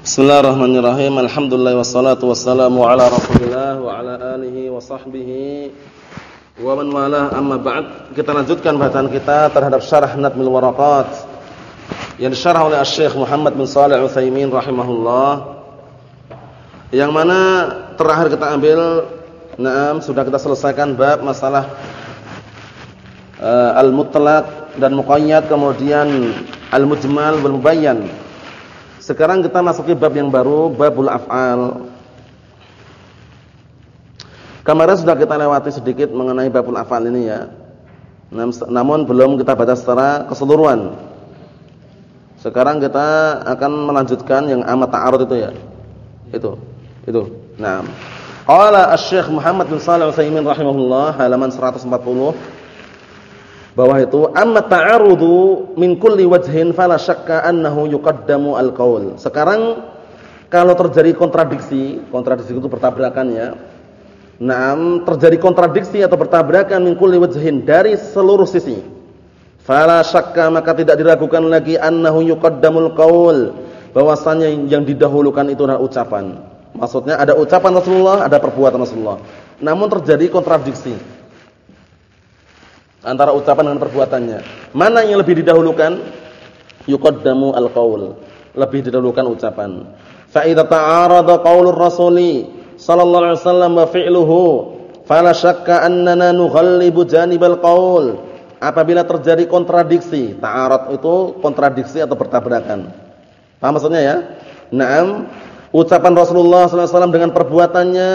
Bismillahirrahmanirrahim. Alhamdulillah wassalatu wassalamu ala Rasulillah wa ala alihi wa sahbihi wa man walah. Amma ba'd. Kita lanjutkan bacaan kita terhadap syarah Nadmil Waraqat yang disyarah oleh Syekh Muhammad bin Shalih Al-Utsaimin rahimahullah. Yang mana terakhir kita ambil Naam, sudah kita selesaikan bab masalah uh, al-mutlaq dan muqayyad kemudian al-mujmal wal mubayyan sekarang kita masuki bab yang baru, babul af'al. Kemarin sudah kita lewati sedikit mengenai babul af'al ini ya. Namun belum kita baca secara keseluruhan. Sekarang kita akan melanjutkan yang amat ta'arud itu ya. Itu. Itu. Nah. Qala Asy-Syaikh Muhammad bin Shalih Al-Utsaimin rahimahullah halaman 140 bahwa itu amma ta'arudu min kulli wajhin fala syakka annahu yuqaddamu al-qaul. Sekarang kalau terjadi kontradiksi, kontradiksi itu bertabrakan ya. Naam, terjadi kontradiksi atau bertabrakan min kulli wajhin dari seluruh sisi. Fala syakka maka tidak diragukan lagi annahu yuqaddamul qaul, bahwasanya yang didahulukan itu adalah ucapan. Maksudnya ada ucapan Rasulullah, ada perbuatan Rasulullah. Namun terjadi kontradiksi antara ucapan dengan perbuatannya. Mana yang lebih didahulukan? Yuqaddamu al-qaul. Lebih didahulukan ucapan. Fa idza ta'arada qaulur rasuli sallallahu alaihi wasallam wa fi'luhu fala syakka annana nughallibu janibal qaul. Apabila terjadi kontradiksi, ta'arad itu kontradiksi atau bertabrakan. Paham maksudnya ya? Naam, ucapan Rasulullah sallallahu alaihi wasallam dengan perbuatannya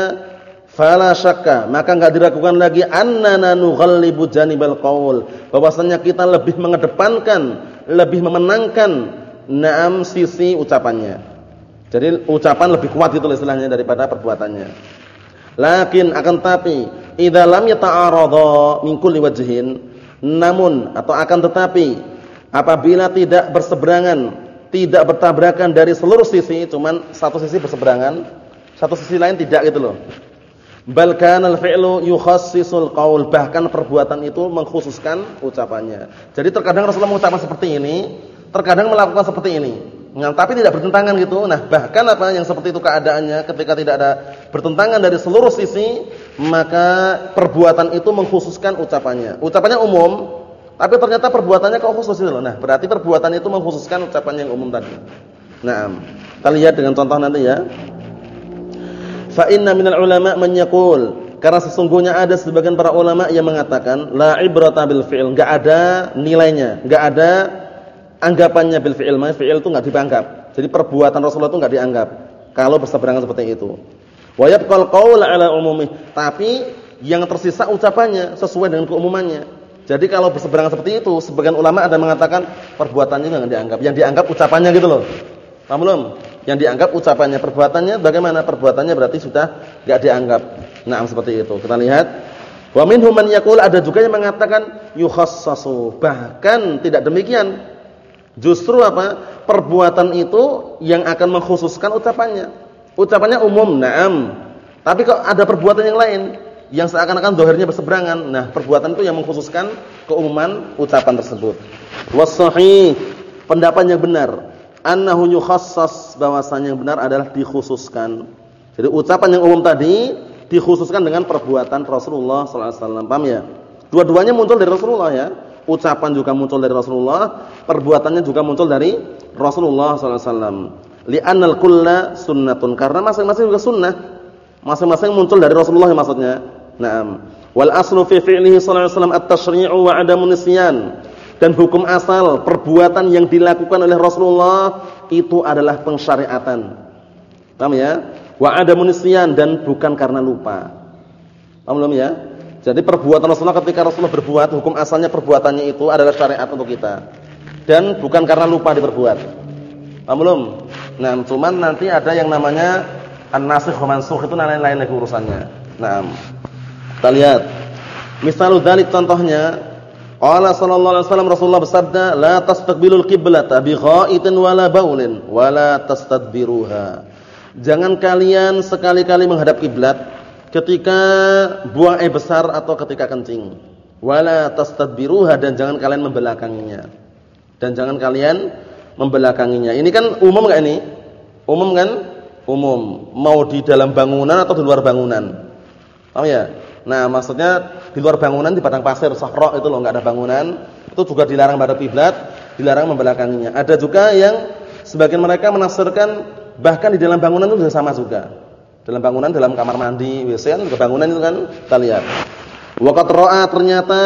fala syakka maka enggak diragukan lagi annana nughallibu janibal qaul. Bahwasanya kita lebih mengedepankan lebih memenangkan naam sisi ucapannya. Jadi ucapan lebih kuat itu istilahnya daripada perbuatannya. Lakin akan tapi idza lam yata'arada min kulli wajhin namun atau akan tetapi apabila tidak berseberangan tidak bertabrakan dari seluruh sisi cuman satu sisi berseberangan satu sisi lain tidak gitu loh Bal kana al-fi'lu yukhassisul qaul, bahkan perbuatan itu mengkhususkan ucapannya. Jadi terkadang Rasulullah mengucapkan seperti ini, terkadang melakukan seperti ini. Nah, tapi tidak bertentangan gitu. Nah, bahkan apa yang seperti itu keadaannya ketika tidak ada bertentangan dari seluruh sisi, maka perbuatan itu mengkhususkan ucapannya. Ucapannya umum, tapi ternyata perbuatannya kok khusus itu loh. Nah, berarti perbuatan itu mengkhususkan ucapan yang umum tadi. Nah, kita lihat dengan contoh nanti ya. Fa inna minal ulama man yaqul karena sesungguhnya ada sebagian para ulama yang mengatakan la ibrata bil fi'il, enggak ada nilainya, enggak ada anggapannya bil fi'il, maka fi'il itu enggak dianggap. Jadi perbuatan Rasulullah itu enggak dianggap kalau berseberangan seperti itu. Wa yabqal qaul ala umumi, tapi yang tersisa ucapannya sesuai dengan keumumannya. Jadi kalau berseberangan seperti itu, sebagian ulama ada mengatakan perbuatannya enggak dianggap, yang dianggap ucapannya gitu loh. Paham belum? Yang dianggap ucapannya, perbuatannya bagaimana? Perbuatannya berarti sudah enggak dianggap. Nah, seperti itu. Kita lihat. Wa minhum man yaqul ada juga yang mengatakan yukhassasu. Bahkan tidak demikian. Justru apa? Perbuatan itu yang akan mengkhususkan ucapannya. Ucapannya umum, na'am. Tapi kok ada perbuatan yang lain yang seakan-akan dohirnya berseberangan. Nah, perbuatan itu yang mengkhususkan keumuman ucapan tersebut. Was pendapat yang benar annahu yukhassas bahwasanya yang benar adalah dikhususkan. Jadi ucapan yang umum tadi dikhususkan dengan perbuatan Rasulullah sallallahu alaihi wasallam. Paham ya? Dua-duanya muncul dari Rasulullah ya. Ucapan juga muncul dari Rasulullah, perbuatannya juga muncul dari Rasulullah sallallahu alaihi wasallam. Li'annal kulla sunnatun karena masing-masing juga sunnah. Masing-masing muncul dari Rasulullah ya maksudnya. Naam. Wal aslu fi fi'lihi sallallahu alaihi wasallam at-tasyri'u wa 'adamun nisyan dan hukum asal perbuatan yang dilakukan oleh Rasulullah itu adalah pensyariatan. Paham ya? Wa ada munisian dan bukan karena lupa. Paham belum ya? Jadi perbuatan Rasulullah ketika Rasulullah berbuat, hukum asalnya perbuatannya itu adalah syariat untuk kita. Dan bukan karena lupa diperbuat. Paham belum? Nah, cuman nanti ada yang namanya an-nasikh wa mansukh itu lain-lain urusannya. Nah, kita lihat. Misalnya dzalik contohnya Qala sallallahu alaihi wasallam Rasulullah bersabda, "La tastaqbilul qiblata bi ghaitin wala baulin wala tastadbiruha." Jangan kalian sekali-kali menghadap kiblat ketika buang air besar atau ketika kencing. Wala tastadbiruha dan jangan kalian membelakanginya. Dan jangan kalian membelakanginya. Ini kan umum enggak ini? Umum kan? Umum. Mau di dalam bangunan atau di luar bangunan. Paham ya? Nah, maksudnya di luar bangunan di padang pasir sahra itu loh enggak ada bangunan, itu juga dilarang pada kiblat, dilarang membelakanginya. Ada juga yang sebagian mereka menafsirkan bahkan di dalam bangunan itu sama juga. Dalam bangunan, dalam kamar mandi, WC kan ke bangunan itu kan kita lihat. Waqat ra'a ternyata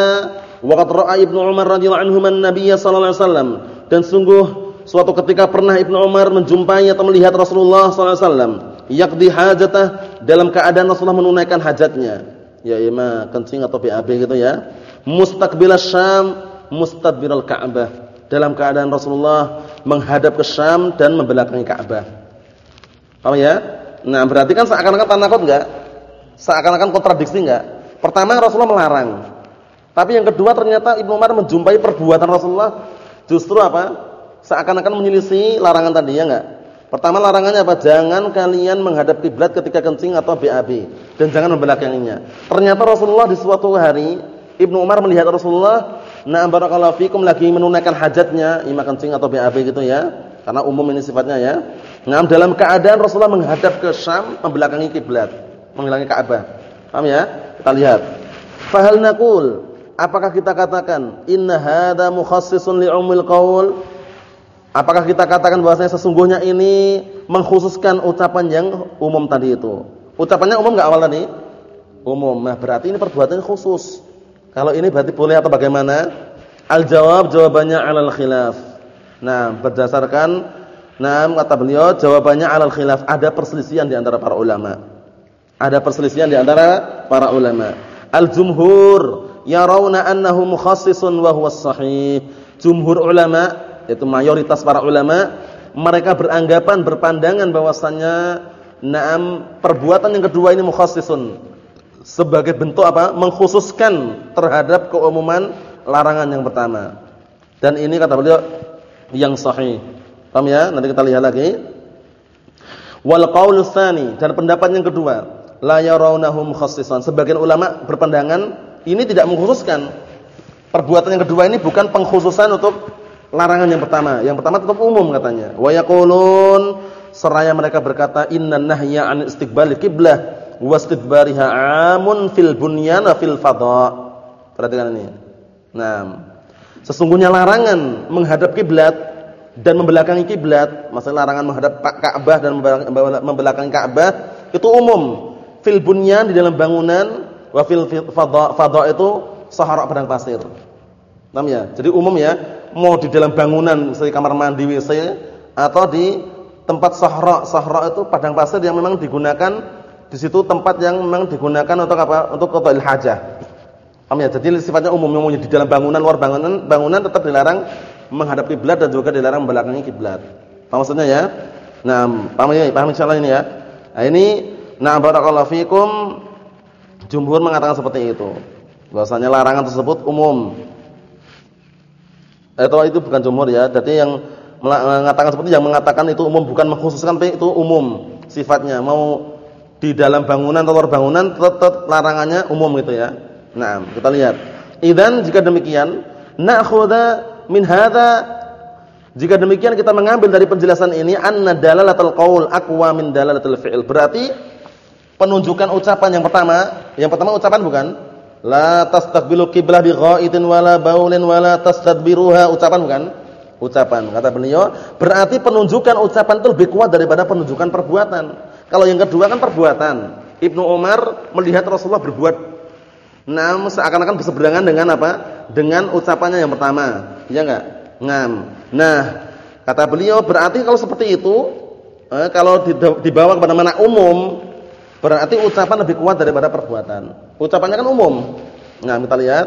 waqat ra'a Ibnu Umar radhiyallahu anhu man Nabiy sallallahu alaihi wasallam dan sungguh suatu ketika pernah Ibnu Umar menjumpai atau melihat Rasulullah sallallahu alaihi wasallam yaqdi hajatah dalam keadaan Rasulullah menunaikan hajatnya ya ima kencing atau BAB gitu ya. Mustaqbil Syam, mustadbiral Ka'bah. Dalam keadaan Rasulullah menghadap ke Syam dan membelakangi Ka'bah. Paham ya? Nah, berarti kan seakan-akan tanakut enggak? Seakan-akan kontradiksi enggak? Pertama Rasulullah melarang. Tapi yang kedua ternyata Ibnu Umar menjumpai perbuatan Rasulullah justru apa? Seakan-akan menyelisih larangan tadi ya enggak? Pertama larangannya apa? Jangan kalian menghadap kiblat ketika kencing atau BAB dan jangan membelakanginya. Ternyata Rasulullah di suatu hari Ibnu Umar melihat Rasulullah na'am barakallahu fikum lagi menunaikan hajatnya, ima kencing atau BAB gitu ya. Karena umum ini sifatnya ya. Nah, dalam keadaan Rasulullah menghadap ke Syam membelakangi kiblat, membelakangi Ka'bah. Paham ya? Kita lihat. Fahal naqul, apakah kita katakan inna hadza mukhassisun li umil qaul? Apakah kita katakan bahwasanya sesungguhnya ini mengkhususkan ucapan yang umum tadi itu? Ucapannya umum enggak awal tadi? Umum. Nah, berarti ini perbuatan khusus. Kalau ini berarti boleh atau bagaimana? Al-jawab jawabannya alal khilaf. Nah, berdasarkan nah kata beliau jawabannya alal khilaf, ada perselisihan di antara para ulama. Ada perselisihan di antara para ulama. Al-jumhur yarawna annahu mukhassisun wa huwa sahih. Jumhur ulama yaitu mayoritas para ulama mereka beranggapan berpandangan bahwasannya naam perbuatan yang kedua ini mukhassisun sebagai bentuk apa? Mengkhususkan terhadap keumuman larangan yang pertama. Dan ini kata beliau yang sahih. Paham ya? Nanti kita lihat lagi. Wal qaul tsani dan pendapat yang kedua. La yarawnahu mukhassisan sebagian ulama berpandangan ini tidak mengkhususkan. Perbuatan yang kedua ini bukan pengkhususan untuk larangan yang pertama. Yang pertama tetap umum katanya. Wa yaqulun seraya mereka berkata innan nahya an istiqbal qiblah wa istidbariha amun fil bunyan wa fil fadha. Perhatikan ini. Nah, sesungguhnya larangan menghadap kiblat dan membelakangi kiblat, masalah larangan menghadap Ka'bah dan membelakangi Ka'bah itu umum. Fil bunyan di dalam bangunan wa fil fadha, fadha itu sahara padang pasir. Paham ya? Jadi umum ya mau di dalam bangunan seperti kamar mandi WC atau di tempat sahra. Sahra itu padang pasir yang memang digunakan di situ tempat yang memang digunakan untuk apa? Untuk qada'il hajah. Paham ya? Jadi sifatnya umum, umumnya di dalam bangunan, luar bangunan, bangunan tetap dilarang menghadap kiblat dan juga dilarang membelakangi kiblat. Paham maksudnya ya? Nah, paham ya? Paham insyaallah ini ya. Nah, ini nah barakallahu fikum jumhur mengatakan seperti itu. Bahwasanya larangan tersebut umum atau itu bukan jumhur ya. Jadi yang mengatakan seperti yang mengatakan itu umum bukan mengkhususkan tapi itu umum sifatnya. Mau di dalam bangunan atau luar bangunan tetap larangannya umum gitu ya. Nah, kita lihat. Idan jika demikian, na'khudha min hadza jika demikian kita mengambil dari penjelasan ini anna dalalatul qaul aqwa min dalalatul fi'il. Berarti penunjukan ucapan yang pertama, yang pertama ucapan bukan? La tastaqbilu qiblah bi ghaitin wala baulin wala tastadbiruha ucapan bukan? Ucapan. Kata beliau, berarti penunjukan ucapan itu lebih kuat daripada penunjukan perbuatan. Kalau yang kedua kan perbuatan. Ibnu Umar melihat Rasulullah berbuat nam seakan-akan berseberangan dengan apa? Dengan ucapannya yang pertama. Iya enggak? Ngam. Nah, kata beliau berarti kalau seperti itu eh, kalau dibawa kepada mana umum Berarti ucapan lebih kuat daripada perbuatan. Ucapannya kan umum. Nah, kita lihat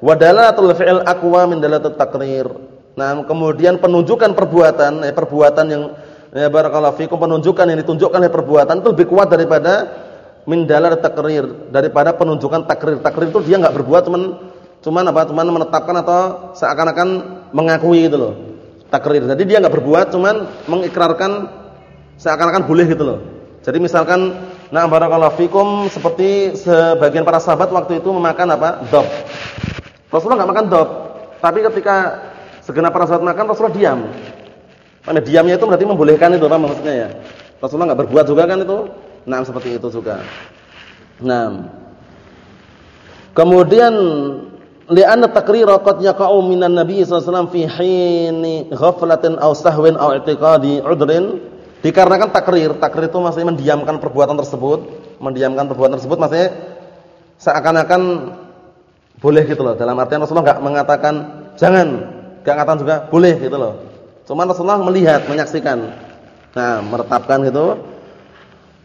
wadalatul fi'il aqwa min dalatul takrir. Nah, kemudian penunjukan perbuatan, eh, perbuatan yang ya barakallahu fikum penunjukan yang ditunjukkan oleh perbuatan itu lebih kuat daripada min dalal takrir, daripada penunjukan takrir. Takrir itu dia enggak berbuat cuman cuman apa? Cuman menetapkan atau seakan-akan mengakui gitu loh. Takrir. Jadi dia enggak berbuat cuman mengikrarkan seakan-akan boleh gitu loh. Jadi misalkan Nah, barakallahu fikum seperti sebagian para sahabat waktu itu memakan apa? Dob. Rasulullah enggak makan dob, tapi ketika segenap para sahabat makan Rasulullah diam. Karena diamnya itu berarti membolehkan itu apa maksudnya ya? Rasulullah enggak berbuat juga kan itu? Nah, seperti itu juga. Nah. Kemudian li'anna taqrira qad yaqa'u minan nabiy sallallahu alaihi wasallam fi hini ghaflatin aw sahwin aw i'tiqadi 'udrin dikarenakan takrir takrir itu maksudnya mendiamkan perbuatan tersebut mendiamkan perbuatan tersebut maksudnya seakan-akan boleh gitu loh dalam artian Rasulullah enggak mengatakan jangan enggak mengatakan juga boleh gitu loh Cuma Rasulullah melihat, menyaksikan. Nah, meretapkan gitu.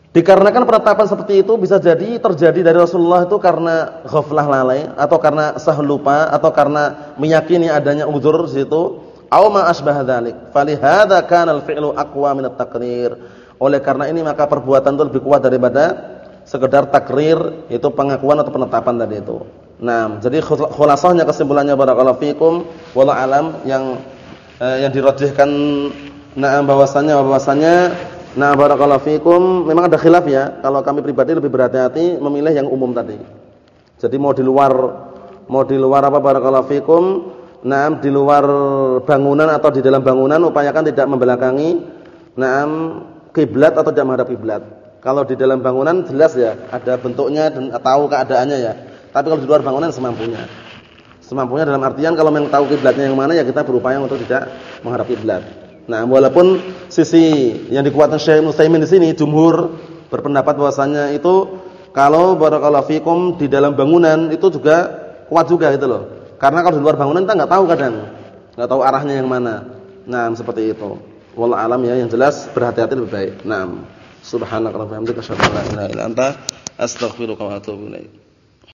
Dikarenakan penetapan seperti itu bisa jadi terjadi dari Rasulullah itu karena ghaflah lalai atau karena sah lupa atau karena meyakini adanya uzur di situ, aw ma asbah dzalik. Falihada kana al-fi'lu aqwa min at-taqrir. Oleh karena ini maka perbuatan itu lebih kuat daripada sekedar takrir, itu pengakuan atau penetapan tadi itu. Nah, jadi khulasahnya kesimpulannya barakallahu fikum wallahu alam yang eh, yang dirajihkan nah bahwasannya bahwasannya nah barakallahu fikum memang ada khilaf ya. Kalau kami pribadi lebih berhati-hati memilih yang umum tadi. Jadi mau di luar mau di luar apa barakallahu fikum, nah di luar bangunan atau di dalam bangunan upayakan tidak membelakangi nah kiblat atau tidak menghadap kiblat. Kalau di dalam bangunan jelas ya, ada bentuknya dan tahu keadaannya ya. Tapi kalau di luar bangunan semampunya. Semampunya dalam artian kalau memang tahu kiblatnya yang mana ya kita berupaya untuk tidak menghadap kiblat. Nah, walaupun sisi yang dikuatkan Syekh Musaimin di sini jumhur berpendapat bahwasanya itu kalau barakallahu fikum di dalam bangunan itu juga kuat juga gitu loh. Karena kalau di luar bangunan kita nggak tahu kadang. nggak tahu arahnya yang mana. Nah, seperti itu. Wallah alam ya yang jelas berhati-hati lebih baik. Naam. Subhanakallahumma wa bihamdika asyhadu an la ilaha illa anta astaghfiruka wa atubu ilaik.